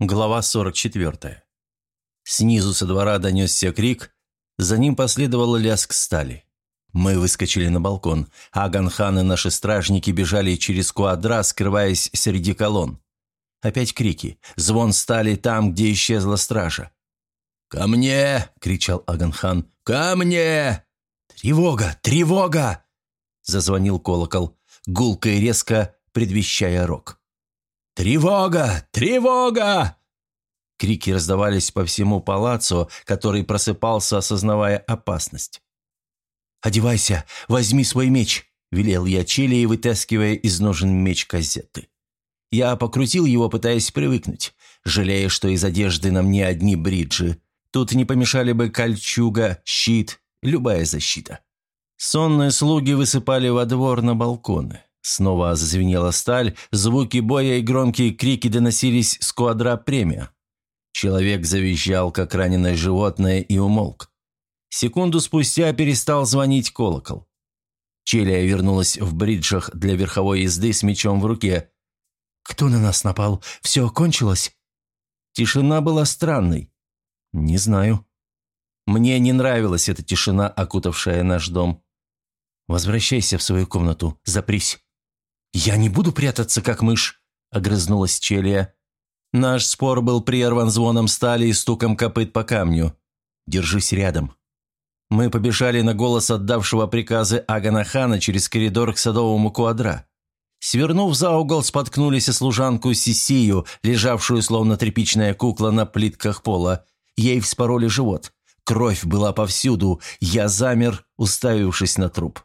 Глава 44. Снизу со двора донесся крик, за ним последовал лязг стали. Мы выскочили на балкон, а Ганхан и наши стражники бежали через квадра, скрываясь среди колонн. Опять крики, звон стали там, где исчезла стража. «Ко мне!» — кричал Аганхан. «Ко мне!» «Тревога! Тревога!» — зазвонил колокол, гулко и резко предвещая рок. «Тревога! Тревога!» Крики раздавались по всему палаццо, который просыпался, осознавая опасность. «Одевайся, возьми свой меч», – велел я Чили, вытаскивая из ножен меч казеты. Я покрутил его, пытаясь привыкнуть, жалея, что из одежды на мне одни бриджи. Тут не помешали бы кольчуга, щит, любая защита. Сонные слуги высыпали во двор на балконы. Снова зазвенела сталь, звуки боя и громкие крики доносились с квадра премия. Человек завизжал, как раненое животное, и умолк. Секунду спустя перестал звонить колокол. Челия вернулась в бриджах для верховой езды с мечом в руке. «Кто на нас напал? Все кончилось?» Тишина была странной. «Не знаю». Мне не нравилась эта тишина, окутавшая наш дом. «Возвращайся в свою комнату, запрись». «Я не буду прятаться, как мышь», – огрызнулась Челия. Наш спор был прерван звоном стали и стуком копыт по камню. «Держись рядом». Мы побежали на голос отдавшего приказы Агана Хана через коридор к садовому квадра. Свернув за угол, споткнулись о служанку Сисию, лежавшую словно тряпичная кукла на плитках пола. Ей вспороли живот. Кровь была повсюду. Я замер, уставившись на труп.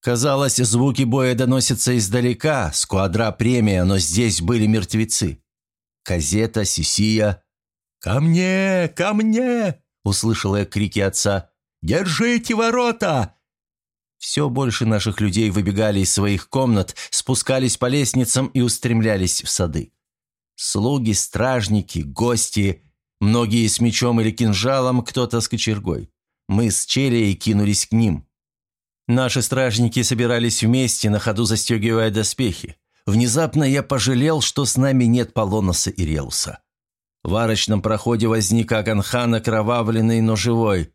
Казалось, звуки боя доносятся издалека, с квадра премия, но здесь были мертвецы. Казета, Сисия. «Ко мне! Ко мне!» – услышал я крики отца. «Держите ворота!» Все больше наших людей выбегали из своих комнат, спускались по лестницам и устремлялись в сады. Слуги, стражники, гости, многие с мечом или кинжалом, кто-то с кочергой. Мы с Челией кинулись к ним. Наши стражники собирались вместе, на ходу застегивая доспехи. Внезапно я пожалел, что с нами нет Полоноса и Реуса. В арочном проходе возник Аганхан, окровавленный, но живой.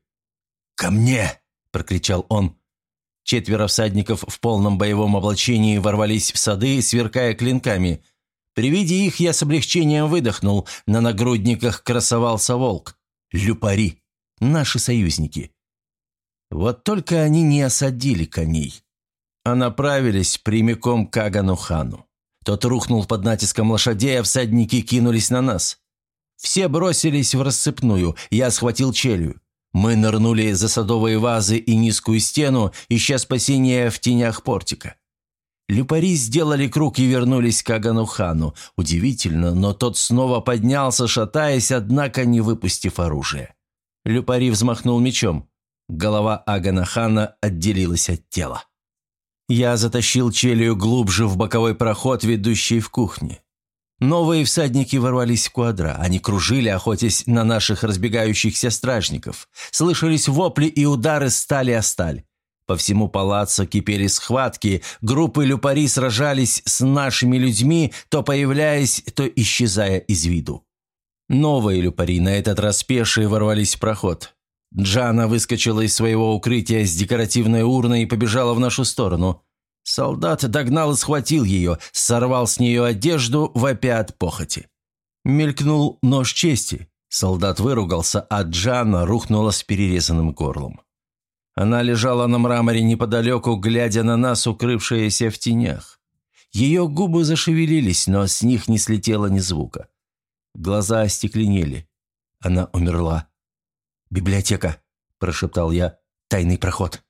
«Ко мне!» – прокричал он. Четверо всадников в полном боевом облачении ворвались в сады, сверкая клинками. При виде их я с облегчением выдохнул. На нагрудниках красовался волк. Люпари. Наши союзники. Вот только они не осадили коней, а направились прямиком к Агану-хану. Тот рухнул под натиском лошадей, а всадники кинулись на нас. Все бросились в рассыпную, я схватил челюсть. Мы нырнули за садовые вазы и низкую стену, ища спасения в тенях портика. Люпари сделали круг и вернулись к Агану-хану. Удивительно, но тот снова поднялся, шатаясь, однако не выпустив оружие. Люпари взмахнул мечом. Голова Агана Хана отделилась от тела. Я затащил челюю глубже в боковой проход, ведущий в кухню. Новые всадники ворвались в квадра. Они кружили, охотясь на наших разбегающихся стражников. Слышались вопли и удары стали о сталь. По всему палаццо кипели схватки, группы люпари сражались с нашими людьми, то появляясь, то исчезая из виду. Новые люпари, на этот раз пешие, ворвались в проход. Джана выскочила из своего укрытия с декоративной урной и побежала в нашу сторону. Солдат догнал и схватил ее, сорвал с нее одежду, вопя от похоти. Мелькнул нож чести. Солдат выругался, а Джана рухнула с перерезанным горлом. Она лежала на мраморе неподалеку, глядя на нас, укрывшиеся в тенях. Ее губы зашевелились, но с них не слетело ни звука. Глаза остекленели. Она умерла. «Библиотека», – прошептал я. «Тайный проход».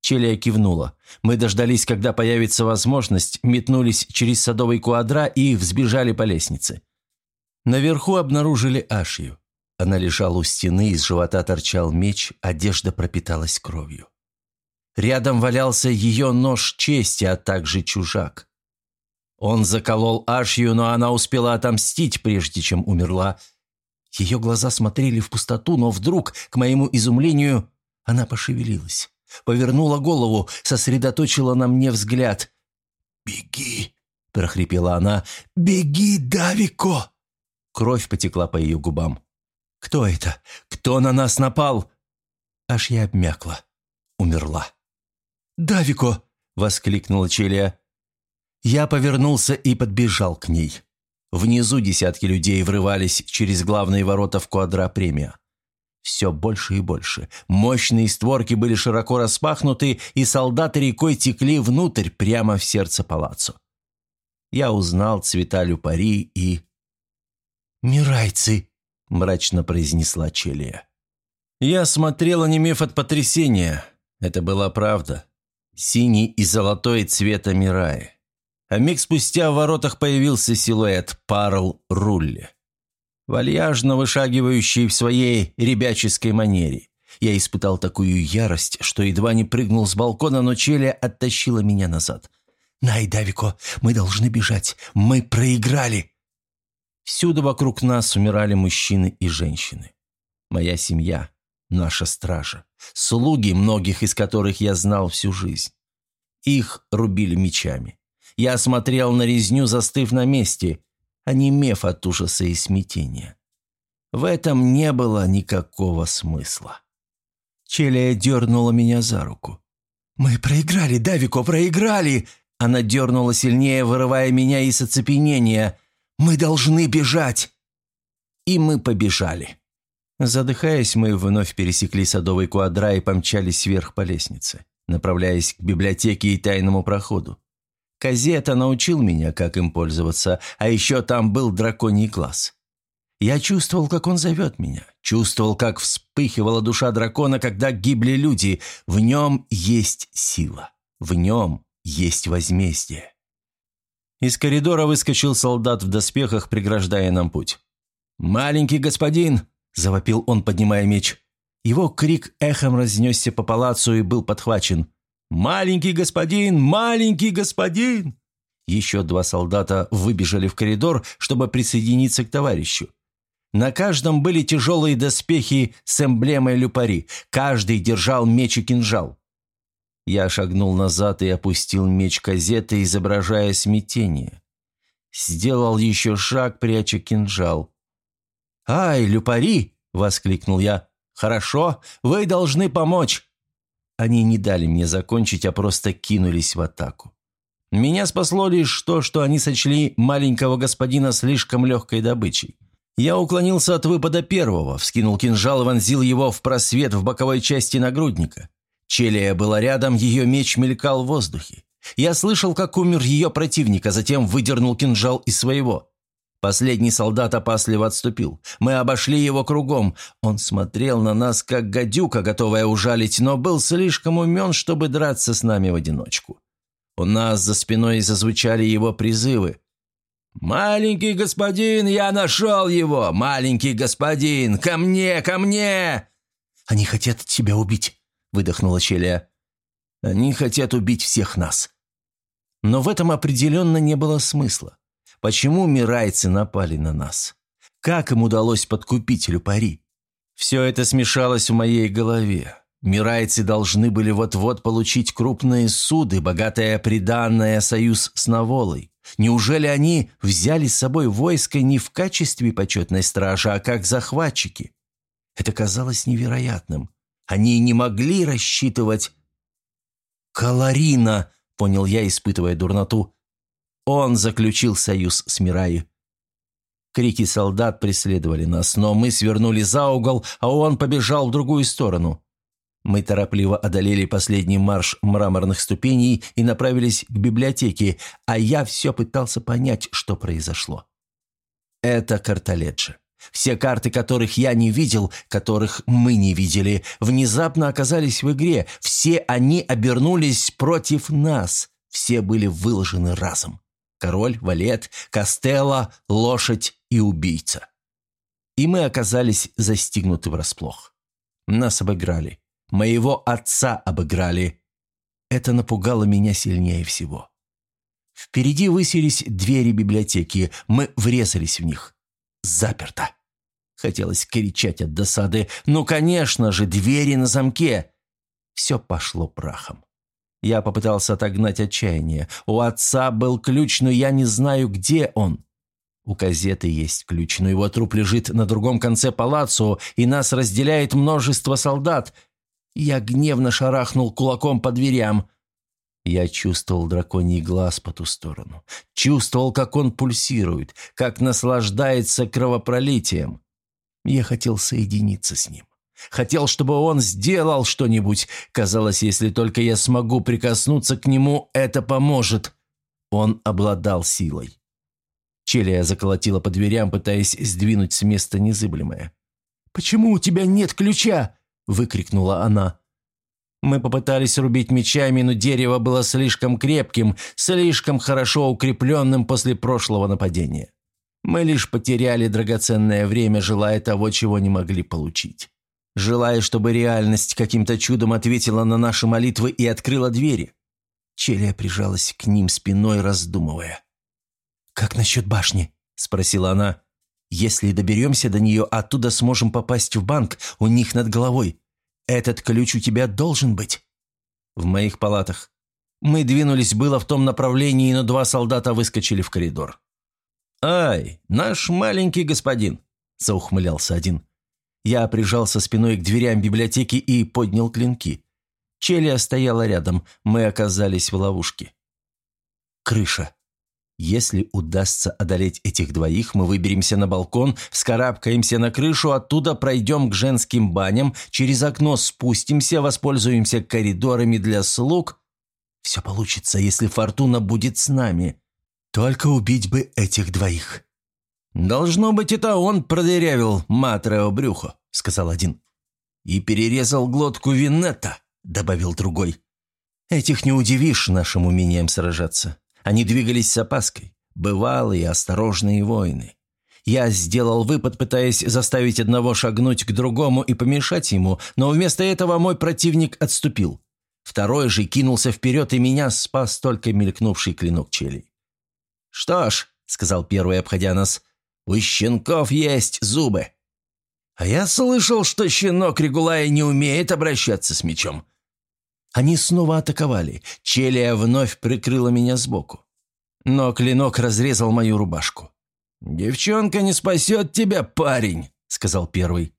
Челия кивнула. Мы дождались, когда появится возможность, метнулись через садовый квадра и взбежали по лестнице. Наверху обнаружили Ашью. Она лежала у стены, из живота торчал меч, одежда пропиталась кровью. Рядом валялся ее нож чести, а также чужак. Он заколол Ашью, но она успела отомстить, прежде чем умерла, ее глаза смотрели в пустоту, но вдруг, к моему изумлению, она пошевелилась. Повернула голову, сосредоточила на мне взгляд. «Беги!» – прохрипела она. «Беги, Давико!» Кровь потекла по ее губам. «Кто это? Кто на нас напал?» Аж я обмякла. Умерла. «Давико!» — воскликнула Челия. Я повернулся и подбежал к ней. Внизу десятки людей врывались через главные ворота в квадра премия. Все больше и больше. Мощные створки были широко распахнуты, и солдаты рекой текли внутрь, прямо в сердце палаццо. Я узнал цвета люпари и... «Мирайцы!» – мрачно произнесла Челия. Я смотрел, онемев от потрясения. Это была правда. Синий и золотой цвета Мираи. А миг спустя в воротах появился силуэт Парл Рулли вальяжно вышагивающий в своей ребяческой манере. Я испытал такую ярость, что едва не прыгнул с балкона, но Челия оттащила меня назад. «Най, Давико, мы должны бежать. Мы проиграли!» Всюду вокруг нас умирали мужчины и женщины. Моя семья, наша стража, слуги, многих из которых я знал всю жизнь. Их рубили мечами. Я смотрел на резню, застыв на месте, онемев от ужаса и смятения. В этом не было никакого смысла. Челия дернула меня за руку. «Мы проиграли, Давико, проиграли!» Она дернула сильнее, вырывая меня из оцепенения. «Мы должны бежать!» И мы побежали. Задыхаясь, мы вновь пересекли садовый квадра и помчались вверх по лестнице, направляясь к библиотеке и тайному проходу. Казета научил меня, как им пользоваться, а еще там был драконий глаз. Я чувствовал, как он зовет меня, чувствовал, как вспыхивала душа дракона, когда гибли люди. В нем есть сила, в нем есть возмездие. Из коридора выскочил солдат в доспехах, преграждая нам путь. «Маленький господин!» – завопил он, поднимая меч. Его крик эхом разнесся по палацу и был подхвачен. «Маленький господин! Маленький господин!» Еще два солдата выбежали в коридор, чтобы присоединиться к товарищу. На каждом были тяжелые доспехи с эмблемой люпари. Каждый держал меч и кинжал. Я шагнул назад и опустил меч казеты, изображая смятение. Сделал еще шаг, пряча кинжал. «Ай, люпари!» — воскликнул я. «Хорошо, вы должны помочь. Они не дали мне закончить, а просто кинулись в атаку. Меня спасло лишь то, что они сочли маленького господина слишком легкой добычей. Я уклонился от выпада первого, вскинул кинжал и вонзил его в просвет в боковой части нагрудника. Челия была рядом, ее меч мелькал в воздухе. Я слышал, как умер ее противник, а затем выдернул кинжал из своего. Последний солдат опасливо отступил. Мы обошли его кругом. Он смотрел на нас, как гадюка, готовая ужалить, но был слишком умен, чтобы драться с нами в одиночку. У нас за спиной зазвучали его призывы. «Маленький господин, я нашел его! Маленький господин! Ко мне, ко мне!» «Они хотят тебя убить», — выдохнула Челия. «Они хотят убить всех нас». Но в этом определенно не было смысла. Почему мирайцы напали на нас? Как им удалось подкупить Люпари? Все это смешалось в моей голове. Мирайцы должны были вот-вот получить крупные суды, богатое приданное союз с Наволой. Неужели они взяли с собой войско не в качестве почетной стражи, а как захватчики? Это казалось невероятным. Они не могли рассчитывать... «Каларина!» — понял я, испытывая дурноту. Он заключил союз с Мираей. Крики солдат преследовали нас, но мы свернули за угол, а он побежал в другую сторону. Мы торопливо одолели последний марш мраморных ступеней и направились к библиотеке, а я все пытался понять, что произошло. Это картоледжи. Все карты, которых я не видел, которых мы не видели, внезапно оказались в игре. Все они обернулись против нас. Все были выложены разом король, валет, Костелло, лошадь и убийца. И мы оказались застигнуты врасплох. Нас обыграли. Моего отца обыграли. Это напугало меня сильнее всего. Впереди высились двери библиотеки. Мы врезались в них. Заперто. Хотелось кричать от досады. Ну, конечно же, двери на замке. Все пошло прахом. Я попытался отогнать отчаяние. У отца был ключ, но я не знаю, где он. У газеты есть ключ, но его труп лежит на другом конце палаццо, и нас разделяет множество солдат. Я гневно шарахнул кулаком по дверям. Я чувствовал драконий глаз по ту сторону. Чувствовал, как он пульсирует, как наслаждается кровопролитием. Я хотел соединиться с ним. Хотел, чтобы он сделал что-нибудь. Казалось, если только я смогу прикоснуться к нему, это поможет. Он обладал силой. Челия заколотила по дверям, пытаясь сдвинуть с места незыблемое. «Почему у тебя нет ключа?» – выкрикнула она. Мы попытались рубить мечами, но дерево было слишком крепким, слишком хорошо укрепленным после прошлого нападения. Мы лишь потеряли драгоценное время, желая того, чего не могли получить. Желая, чтобы реальность каким-то чудом ответила на наши молитвы и открыла двери. Челия прижалась к ним спиной, раздумывая. «Как насчет башни?» – спросила она. «Если доберемся до нее, оттуда сможем попасть в банк у них над головой. «Этот ключ у тебя должен быть?» «В моих палатах». Мы двинулись было в том направлении, но два солдата выскочили в коридор. «Ай, наш маленький господин!» – заухмылялся один. Я прижался спиной к дверям библиотеки и поднял клинки. Челия стояла рядом, мы оказались в ловушке. Крыша. Если удастся одолеть этих двоих, мы выберемся на балкон, вскарабкаемся на крышу, оттуда пройдем к женским баням, через окно спустимся, воспользуемся коридорами для слуг. Все получится, если Фортуна будет с нами. Только убить бы этих двоих. «Должно быть, это он продырявил Матрео брюхо», — сказал один. «И перерезал глотку Винетта», — добавил другой. «Этих не удивишь нашим умением сражаться. Они двигались с опаской, бывалые осторожные воины. Я сделал выпад, пытаясь заставить одного шагнуть к другому и помешать ему, но вместо этого мой противник отступил. Второй же кинулся вперед, и меня спас только мелькнувший клинок челей. «Что ж», — сказал первый, обходя нас, — «у щенков есть зубы». А я слышал, что щенок Регулая не умеет обращаться с мечом. Они снова атаковали. Челия вновь прикрыла меня сбоку. Но клинок разрезал мою рубашку. «Девчонка не спасет тебя, парень», — сказал первый.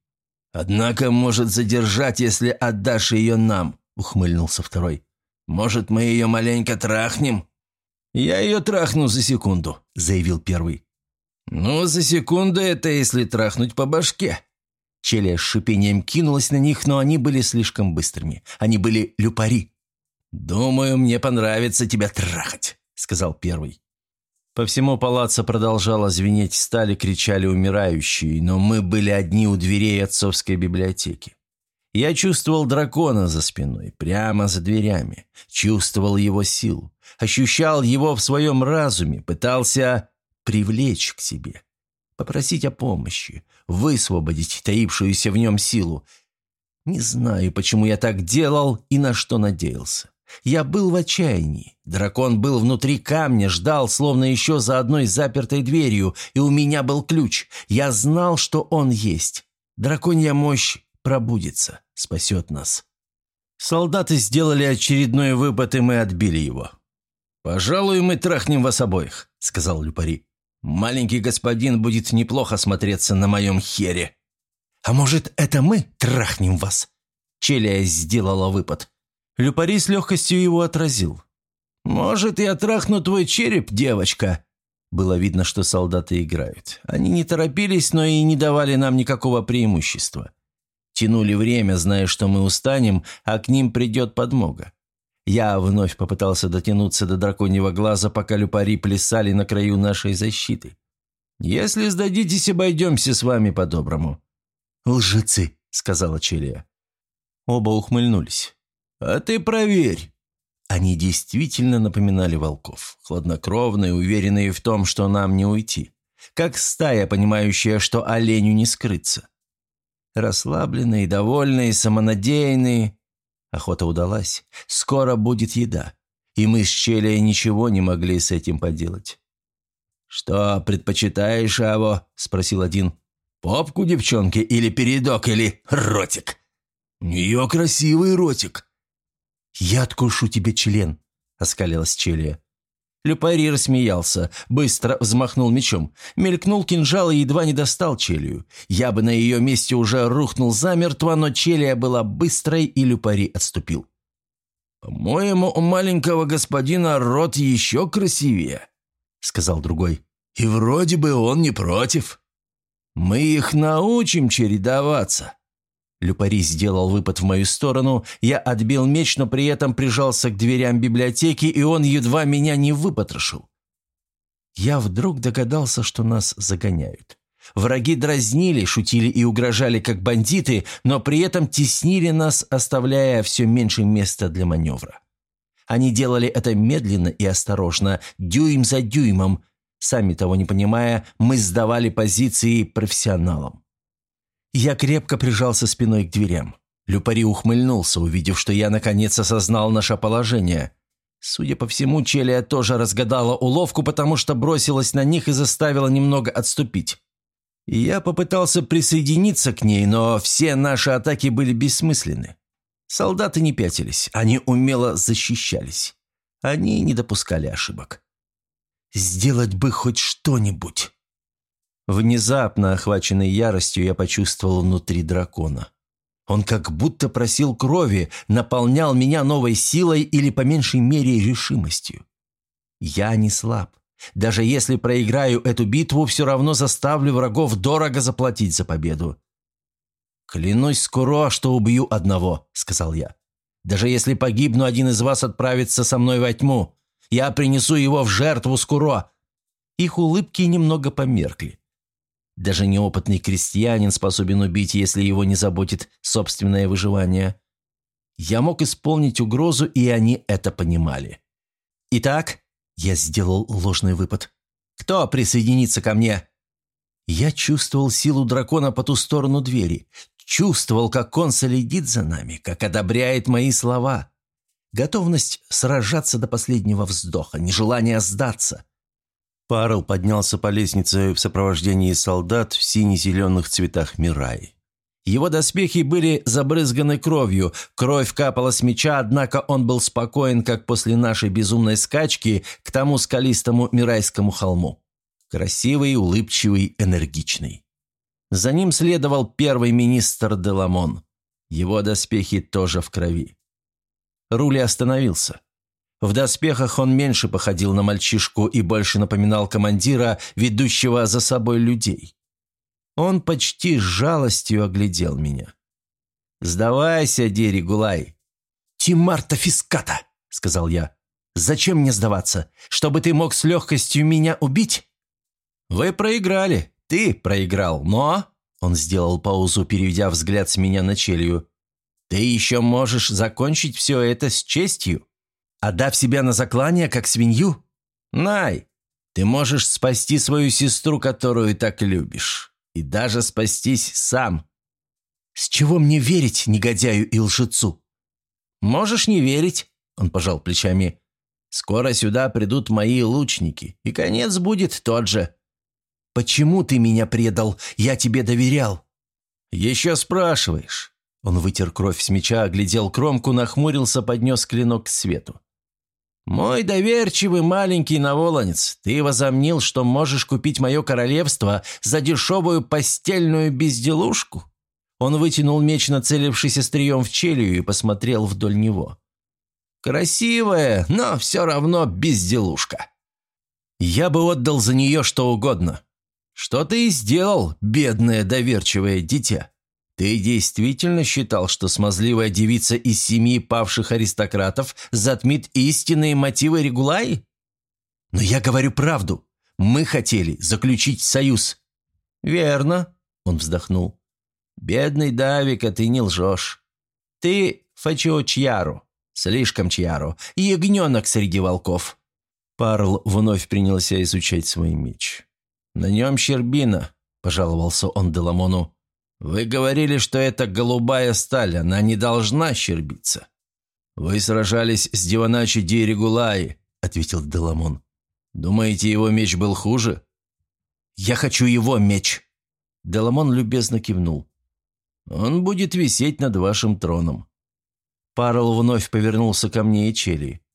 «Однако может задержать, если отдашь ее нам», — ухмыльнулся второй. «Может, мы ее маленько трахнем?» «Я ее трахну за секунду», — заявил первый. «Ну, за секунду это если трахнуть по башке», Челия с шипением кинулась на них, но они были слишком быстрыми. Они были люпари. «Думаю, мне понравится тебя трахать», — сказал первый. По всему палаццо продолжала звенеть стали, кричали умирающие, но мы были одни у дверей отцовской библиотеки. Я чувствовал дракона за спиной, прямо за дверями, чувствовал его силу, ощущал его в своем разуме, пытался привлечь к себе попросить о помощи, высвободить таившуюся в нем силу. Не знаю, почему я так делал и на что надеялся. Я был в отчаянии. Дракон был внутри камня, ждал, словно еще за одной запертой дверью, и у меня был ключ. Я знал, что он есть. Драконья мощь пробудится, спасет нас. Солдаты сделали очередной выпад, и мы отбили его. «Пожалуй, мы трахнем вас обоих», — сказал Люпари. Маленький господин будет неплохо смотреться на моем хере. А может, это мы трахнем вас?» Челия сделала выпад. Люпари с легкостью его отразил. «Может, я трахну твой череп, девочка?» Было видно, что солдаты играют. Они не торопились, но и не давали нам никакого преимущества. Тянули время, зная, что мы устанем, а к ним придет подмога. Я вновь попытался дотянуться до драконьего глаза, пока люпари плясали на краю нашей защиты. «Если сдадитесь, обойдемся с вами по-доброму». «Лжецы», — сказала Челия. Оба ухмыльнулись. «А ты проверь». Они действительно напоминали волков, хладнокровные, уверенные в том, что нам не уйти. Как стая, понимающая, что оленю не скрыться. Расслабленные, довольные, самонадеянные, Охота удалась. Скоро будет еда. И мы с Челией ничего не могли с этим поделать. «Что предпочитаешь, Аво?» – спросил один. «Попку девчонки или передок, или ротик?» «У нее красивый ротик». «Я откушу тебе член», – оскалилась Челия. Люпари рассмеялся, быстро взмахнул мечом. Мелькнул кинжал и едва не достал челью. Я бы на ее месте уже рухнул замертво, но челия была быстрой, и Люпари отступил. «По-моему, у маленького господина рот еще красивее», — сказал другой. «И вроде бы он не против. Мы их научим чередоваться». Люпари сделал выпад в мою сторону, я отбил меч, но при этом прижался к дверям библиотеки, и он едва меня не выпотрошил. Я вдруг догадался, что нас загоняют. Враги дразнили, шутили и угрожали, как бандиты, но при этом теснили нас, оставляя все меньше места для маневра. Они делали это медленно и осторожно, дюйм за дюймом. Сами того не понимая, мы сдавали позиции профессионалам. Я крепко прижался спиной к дверям. Люпари ухмыльнулся, увидев, что я наконец осознал наше положение. Судя по всему, Челия тоже разгадала уловку, потому что бросилась на них и заставила немного отступить. Я попытался присоединиться к ней, но все наши атаки были бессмысленны. Солдаты не пятились, они умело защищались. Они не допускали ошибок. «Сделать бы хоть что-нибудь», Внезапно, охваченный яростью, я почувствовал внутри дракона. Он как будто просил крови, наполнял меня новой силой или, по меньшей мере, решимостью. Я не слаб. Даже если проиграю эту битву, все равно заставлю врагов дорого заплатить за победу. «Клянусь скоро, что убью одного», — сказал я. «Даже если погибну, один из вас отправится со мной во тьму. Я принесу его в жертву скоро». Их улыбки немного померкли. Даже неопытный крестьянин способен убить, если его не заботит собственное выживание. Я мог исполнить угрозу, и они это понимали. «Итак», — я сделал ложный выпад, — «кто присоединится ко мне?» Я чувствовал силу дракона по ту сторону двери, чувствовал, как он следит за нами, как одобряет мои слова. Готовность сражаться до последнего вздоха, нежелание сдаться. Парл поднялся по лестнице в сопровождении солдат в сине-зеленых цветах Мирай. Его доспехи были забрызганы кровью, кровь капала с меча, однако он был спокоен, как после нашей безумной скачки к тому скалистому Мирайскому холму. Красивый, улыбчивый, энергичный. За ним следовал первый министр Деламон. Его доспехи тоже в крови. Рули остановился. В доспехах он меньше походил на мальчишку и больше напоминал командира, ведущего за собой людей. Он почти с жалостью оглядел меня. «Сдавайся, Дери Гулай!» «Тимарта Фиската!» — сказал я. «Зачем мне сдаваться? Чтобы ты мог с легкостью меня убить?» «Вы проиграли. Ты проиграл, но...» Он сделал паузу, переведя взгляд с меня на челью. «Ты еще можешь закончить все это с честью?» Отдав себя на заклание, как свинью? Най, ты можешь спасти свою сестру, которую так любишь, и даже спастись сам. С чего мне верить негодяю и лжецу? Можешь не верить, он пожал плечами. Скоро сюда придут мои лучники, и конец будет тот же. Почему ты меня предал? Я тебе доверял. Еще спрашиваешь. Он вытер кровь с меча, оглядел кромку, нахмурился, поднес клинок к свету. «Мой доверчивый маленький наволонец, ты возомнил, что можешь купить мое королевство за дешевую постельную безделушку?» Он вытянул меч, нацелившись острием в челюсть, и посмотрел вдоль него. «Красивая, но все равно безделушка. Я бы отдал за нее что угодно. Что ты и сделал, бедное доверчивое дитя?» «Ты действительно считал, что смазливая девица из семьи павших аристократов затмит истинные мотивы Регулаи? Но я говорю правду. Мы хотели заключить союз». «Верно», — он вздохнул. «Бедный Давика, ты не лжешь. Ты Фачио Чьяру, слишком Чьяру, ягненок среди волков». Парл вновь принялся изучать свой меч. «На нем щербина», — пожаловался он Деламону. «Вы говорили, что это голубая сталь, она не должна щербиться». «Вы сражались с Диваначи Дирегулаи», — ответил Деламон. «Думаете, его меч был хуже?» «Я хочу его меч!» Деламон любезно кивнул. «Он будет висеть над вашим троном». Парл вновь повернулся ко мне и Чели.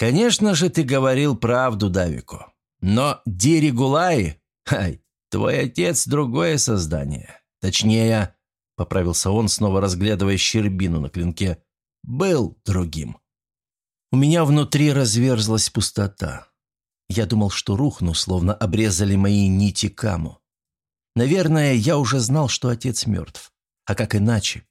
Конечно же, ты говорил правду, Давико. Но Диригулаи, ай, твой отец – другое создание. Точнее, поправился он, снова разглядывая щербину на клинке, был другим. У меня внутри разверзлась пустота. Я думал, что рухну, словно обрезали мои нити каму. Наверное, я уже знал, что отец мертв. А как иначе?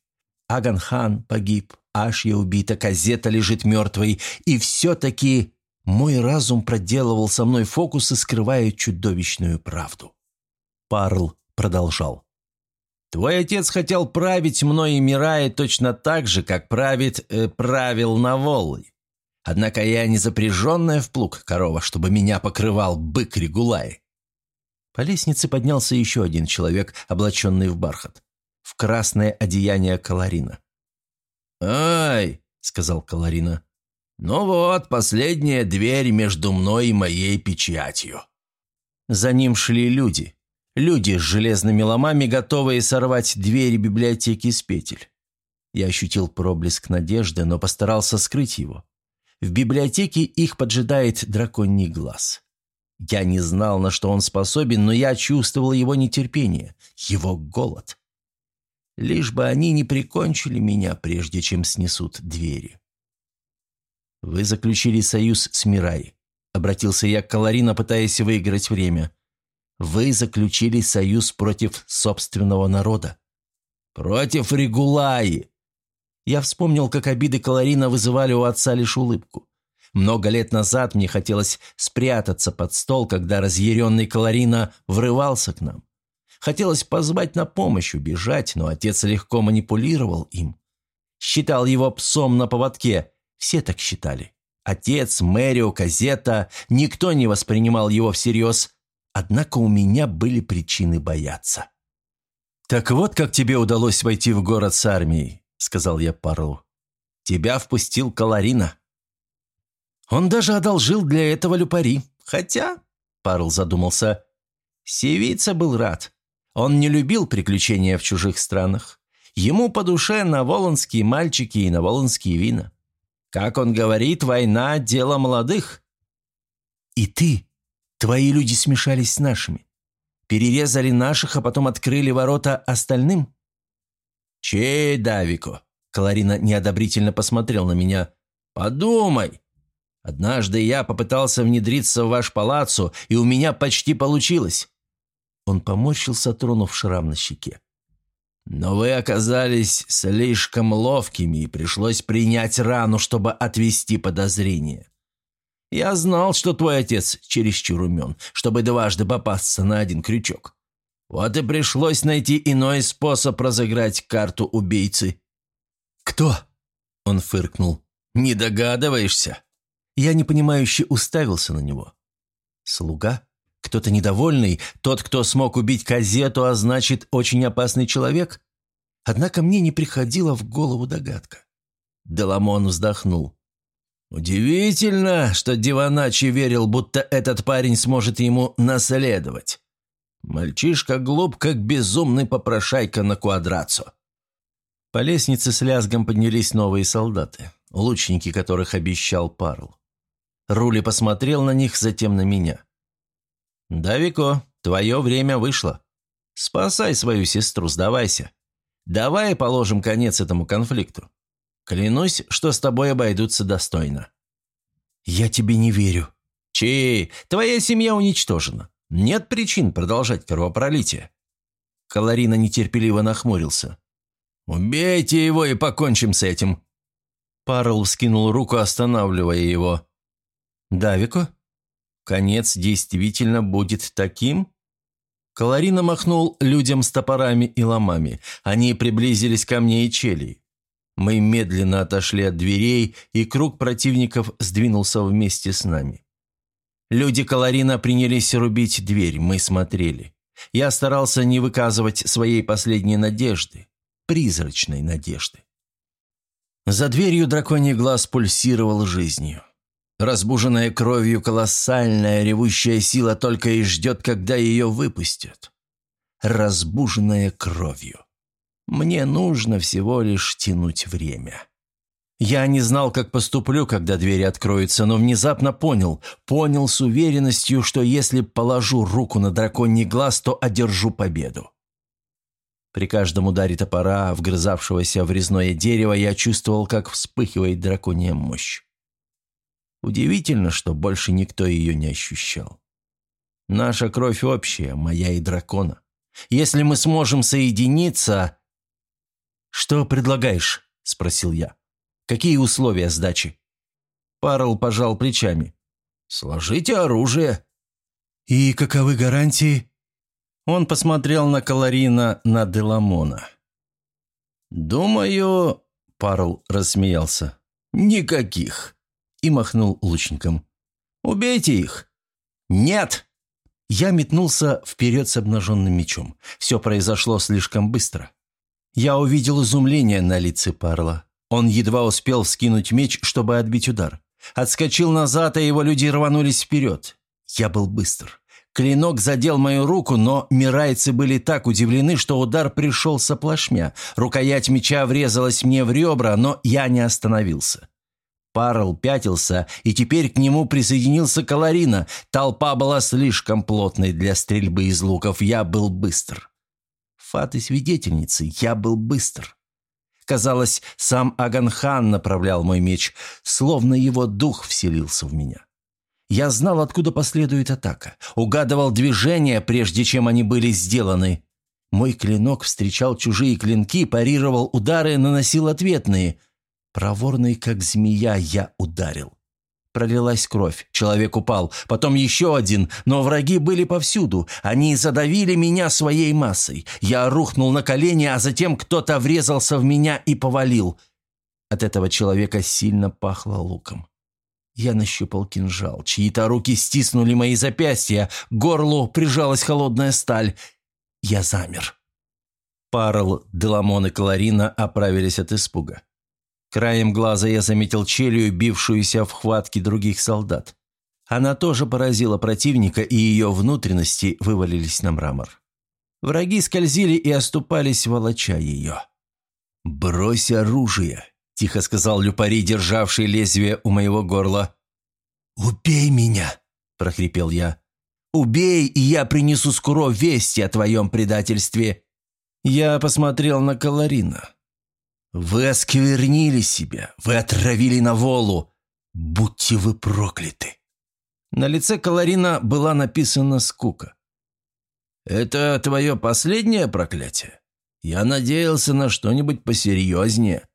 Аганхан погиб, Ашья убита, Казета лежит мертвой, и все-таки мой разум проделывал со мной фокусы, скрывая чудовищную правду. Парл продолжал. «Твой отец хотел править мной и Мирай точно так же, как правит, э, правил Наволой. Однако я не запряженная в плуг корова, чтобы меня покрывал бык Регулай». По лестнице поднялся еще один человек, облаченный в бархат в красное одеяние Каларина. «Ай!» — сказал Каларина. «Ну вот, последняя дверь между мной и моей печатью». За ним шли люди. Люди с железными ломами, готовые сорвать двери библиотеки с петель. Я ощутил проблеск надежды, но постарался скрыть его. В библиотеке их поджидает драконий глаз. Я не знал, на что он способен, но я чувствовал его нетерпение, его голод лишь бы они не прикончили меня, прежде чем снесут двери. «Вы заключили союз с Мирай», — обратился я к Каларина, пытаясь выиграть время. «Вы заключили союз против собственного народа». «Против Регулаи!» Я вспомнил, как обиды Каларина вызывали у отца лишь улыбку. Много лет назад мне хотелось спрятаться под стол, когда разъяренный Каларина врывался к нам. Хотелось позвать на помощь, убежать, но отец легко манипулировал им. Считал его псом на поводке. Все так считали. Отец, Мэрио, Казета. Никто не воспринимал его всерьез. Однако у меня были причины бояться. «Так вот, как тебе удалось войти в город с армией», — сказал я Парлу. «Тебя впустил Каларина». Он даже одолжил для этого люпари. Хотя, — Парл задумался, — Севица был рад. Он не любил приключения в чужих странах. Ему по душе наволонские мальчики и наволонские вина. Как он говорит, война – дело молодых. И ты, твои люди смешались с нашими. Перерезали наших, а потом открыли ворота остальным? Чей, Давико? Каларина неодобрительно посмотрел на меня. Подумай. Однажды я попытался внедриться в ваш палаццо, и у меня почти получилось. Он поморщился, тронув шрам на щеке. «Но вы оказались слишком ловкими, и пришлось принять рану, чтобы отвести подозрение. Я знал, что твой отец чересчур умен, чтобы дважды попасться на один крючок. Вот и пришлось найти иной способ разыграть карту убийцы». «Кто?» – он фыркнул. «Не догадываешься?» Я непонимающе уставился на него. «Слуга?» Кто-то недовольный, тот, кто смог убить Казету, а значит, очень опасный человек? Однако мне не приходила в голову догадка. Деламон вздохнул. «Удивительно, что Диваначи верил, будто этот парень сможет ему наследовать. Мальчишка глуп, как безумный попрошайка на квадрацо». По лестнице с лязгом поднялись новые солдаты, лучники которых обещал Парл. Рули посмотрел на них, затем на меня. «Давико, твое время вышло. Спасай свою сестру, сдавайся. Давай положим конец этому конфликту. Клянусь, что с тобой обойдутся достойно». «Я тебе не верю». «Чи, твоя семья уничтожена. Нет причин продолжать кровопролитие». Каларина нетерпеливо нахмурился. «Убейте его и покончим с этим». Парл скинул руку, останавливая его. «Давико?» Конец действительно будет таким? Каларина махнул людям с топорами и ломами. Они приблизились ко мне и челей. Мы медленно отошли от дверей, и круг противников сдвинулся вместе с нами. Люди Каларина принялись рубить дверь, мы смотрели. Я старался не выказывать своей последней надежды, призрачной надежды. За дверью драконий глаз пульсировал жизнью. Разбуженная кровью колоссальная ревущая сила только и ждет, когда ее выпустят. Разбуженная кровью. Мне нужно всего лишь тянуть время. Я не знал, как поступлю, когда двери откроются, но внезапно понял, понял с уверенностью, что если положу руку на драконий глаз, то одержу победу. При каждом ударе топора, вгрызавшегося в резное дерево, я чувствовал, как вспыхивает драконья мощь. Удивительно, что больше никто ее не ощущал. Наша кровь общая, моя и дракона. Если мы сможем соединиться... «Что предлагаешь?» – спросил я. «Какие условия сдачи?» Парл пожал плечами. «Сложите оружие». «И каковы гарантии?» Он посмотрел на Каларина, на Деламона. «Думаю...» – Парл рассмеялся. «Никаких!» – и махнул лучником. «Убейте их!» «Нет!» Я метнулся вперед с обнаженным мечом. Все произошло слишком быстро. Я увидел изумление на лице Парла. Он едва успел вскинуть меч, чтобы отбить удар. Отскочил назад, а его люди рванулись вперед. Я был быстр. Клинок задел мою руку, но мирайцы были так удивлены, что удар пришелся плашмя. Рукоять меча врезалась мне в ребра, но я не остановился. Парл пятился, и теперь к нему присоединился Каларина. Толпа была слишком плотной для стрельбы из луков. Я был быстр. Фаты свидетельницы, я был быстр. Казалось, сам Аганхан направлял мой меч, словно его дух вселился в меня. Я знал, откуда последует атака. Угадывал движения, прежде чем они были сделаны. Мой клинок встречал чужие клинки, парировал удары, наносил ответные. Проворный, как змея, я ударил. Пролилась кровь, человек упал, потом еще один, но враги были повсюду. Они задавили меня своей массой. Я рухнул на колени, а затем кто-то врезался в меня и повалил. От этого человека сильно пахло луком. Я нащупал кинжал. Чьи-то руки стиснули мои запястья. К горлу прижалась холодная сталь. Я замер. Парл, Деламон и Кларина оправились от испуга. Краем глаза я заметил челюю, бившуюся в хватке других солдат. Она тоже поразила противника, и ее внутренности вывалились на мрамор. Враги скользили и оступались, волоча ее. «Брось оружие!» тихо сказал Люпари, державший лезвие у моего горла. «Убей меня!» – прохрипел я. «Убей, и я принесу скоро вести о твоем предательстве!» Я посмотрел на Каларина. «Вы осквернили себя, вы отравили на волу. Будьте вы прокляты!» На лице Каларина была написана скука. «Это твое последнее проклятие? Я надеялся на что-нибудь посерьезнее».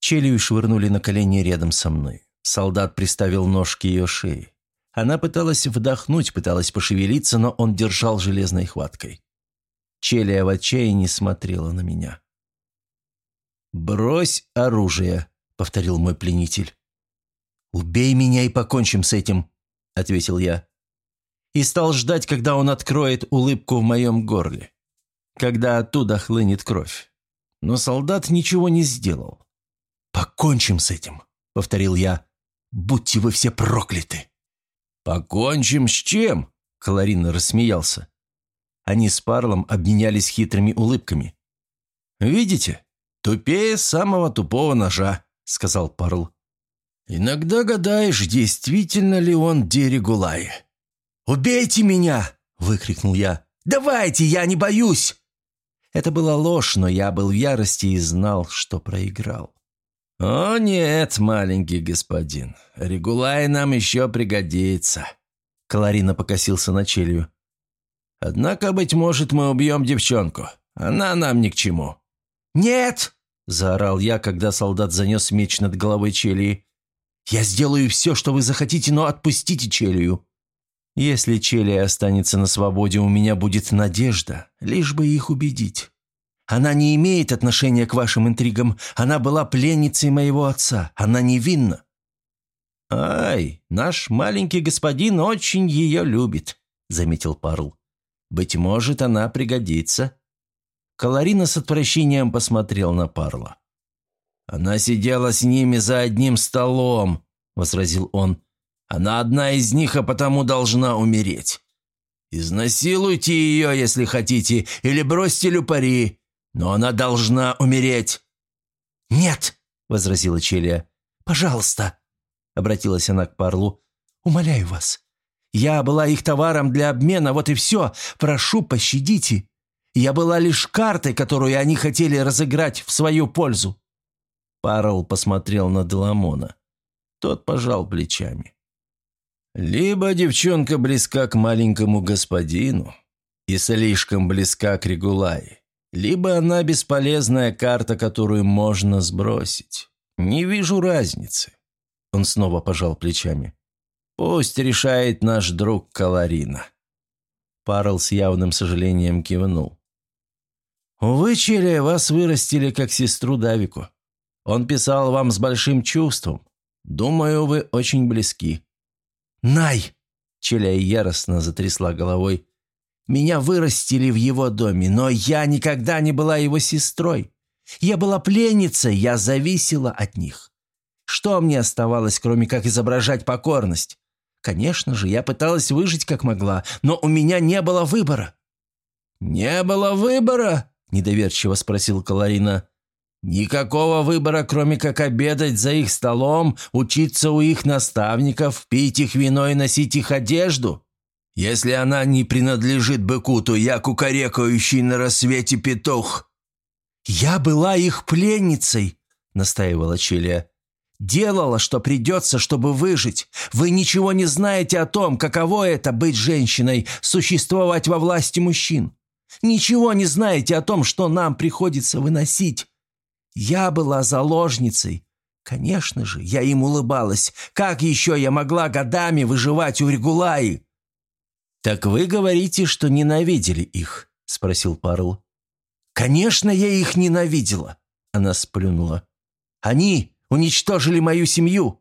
Челюю швырнули на колени рядом со мной. Солдат приставил нож к ее шее. Она пыталась вдохнуть, пыталась пошевелиться, но он держал железной хваткой. Челия в отчаянии смотрела на меня. «Брось оружие», — повторил мой пленитель. «Убей меня и покончим с этим», — ответил я. И стал ждать, когда он откроет улыбку в моем горле. Когда оттуда хлынет кровь. Но солдат ничего не сделал. «Покончим с этим», — повторил я. «Будьте вы все прокляты!» «Покончим с чем?» — Кларин рассмеялся. Они с Парлом обменялись хитрыми улыбками. «Видите? Тупее самого тупого ножа», — сказал Парл. «Иногда гадаешь, действительно ли он Дерегулай». «Убейте меня!» — выкрикнул я. «Давайте, я не боюсь!» Это была ложь, но я был в ярости и знал, что проиграл. «О нет, маленький господин, Регулай нам еще пригодится», — Каларина покосился на челью. «Однако, быть может, мы убьем девчонку. Она нам ни к чему». «Нет!» — заорал я, когда солдат занес меч над головой Челии. «Я сделаю все, что вы захотите, но отпустите Челию». «Если Челия останется на свободе, у меня будет надежда, лишь бы их убедить». Она не имеет отношения к вашим интригам. Она была пленницей моего отца. Она невинна». «Ай, наш маленький господин очень ее любит», — заметил Парл. «Быть может, она пригодится». Каларина с отвращением посмотрел на Парла. «Она сидела с ними за одним столом», — возразил он. «Она одна из них, а потому должна умереть. Изнасилуйте ее, если хотите, или бросьте люпари. Но она должна умереть!» «Нет!» – возразила Челия. «Пожалуйста», — обратилась она к Парлу, — «умоляю вас. Я была их товаром для обмена, вот и все. Прошу, пощадите. Я была лишь картой, которую они хотели разыграть в свою пользу». Парл посмотрел на Деламона. Тот пожал плечами. «Либо девчонка близка к маленькому господину и слишком близка к Регулае, либо она бесполезная карта, которую можно сбросить. Не вижу разницы». Он снова пожал плечами. «Пусть решает наш друг Каларина». Парл с явным сожалением кивнул. «Увы, Челия, вас вырастили как сестру Давику. Он писал вам с большим чувством. Думаю, вы очень близки». «Най!» – Челия яростно затрясла головой. «Меня вырастили в его доме, но я никогда не была его сестрой. Я была пленницей, я зависела от них. Что мне оставалось, кроме как изображать покорность? Конечно же, я пыталась выжить как могла, но у меня не было выбора». «Не было выбора?» – недоверчиво спросил Каларина. Никакого выбора, кроме как обедать за их столом, учиться у их наставников, пить их вино и носить их одежду. Если она не принадлежит быку, то я кукарекающий на рассвете петух». «Я была их пленницей», — настаивала Челия. «Делала, что придется, чтобы выжить. Вы ничего не знаете о том, каково это быть женщиной, существовать во власти мужчин. Ничего не знаете о том, что нам приходится выносить. Я была заложницей. Конечно же, я им улыбалась. Как еще я могла годами выживать у Регулаи? «Так вы говорите, что ненавидели их?» – спросил Парл. «Конечно, я их ненавидела!» – она сплюнула. «Они уничтожили мою семью!»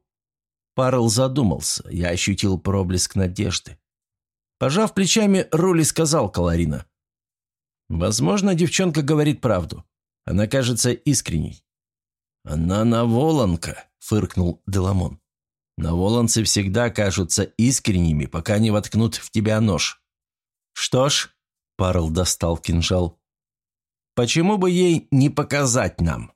Парл задумался. Я ощутил проблеск надежды. Пожав плечами, Рули сказал Каларина. «Возможно, девчонка говорит правду. Она кажется искренней». «Она наволонка», — фыркнул Деламон. «Наволонцы всегда кажутся искренними, пока не воткнут в тебя нож». «Что ж», — Парл достал кинжал, — «почему бы ей не показать нам?»